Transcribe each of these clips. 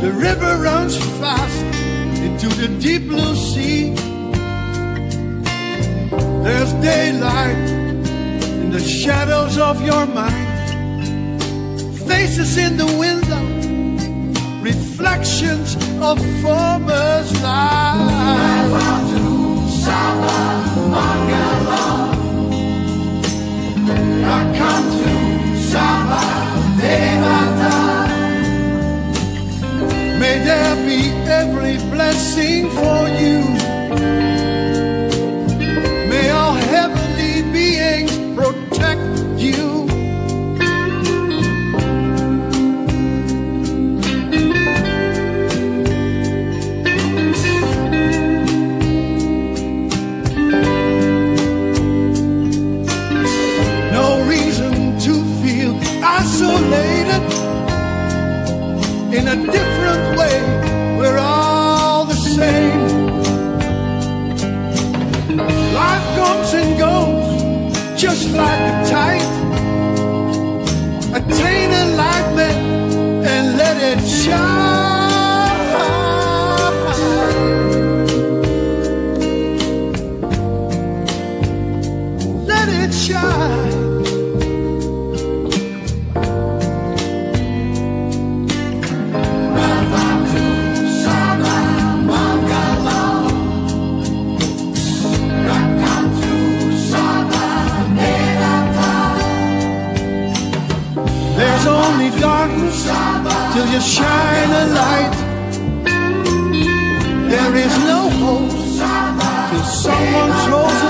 The river runs fast into the deep blue sea. There's daylight in the shadows of your mind. Faces in the window, reflections of former's life. Isolated in a different way. We're all the same. Life comes and goes just like a tide. Attain enlightenment and let it shine. Let it shine. Only darkness till you shine a light. There is no hope till someone throws a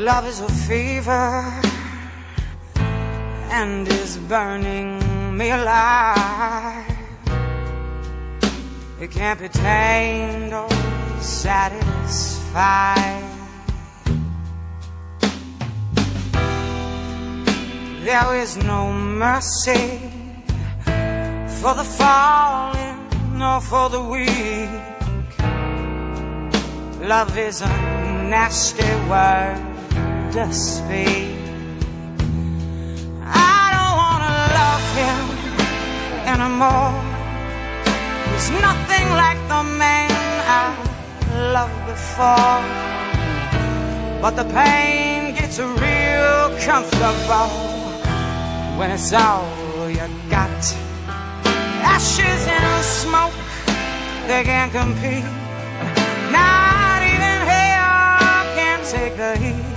Love is a fever and is burning me alive. It can't be tamed or satisfied. There is no mercy for the fallen nor for the weak. Love is a nasty word to speak. I don't wanna love him anymore. He's nothing like the man I loved before. But the pain gets real comfortable when it's all you got. Ashes and smoke, they can't compete. Not even hell can take the heat.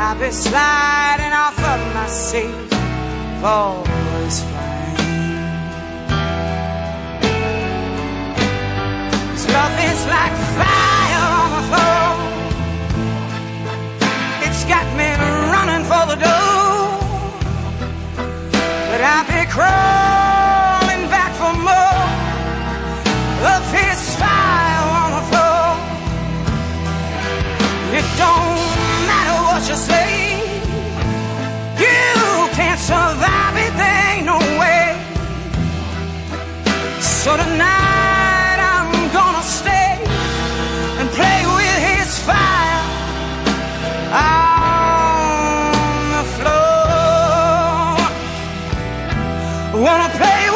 I'll be sliding off of my seat for his flame. His love is like fire on the floor. It's got me running for the door. But I'll be crawling So tonight.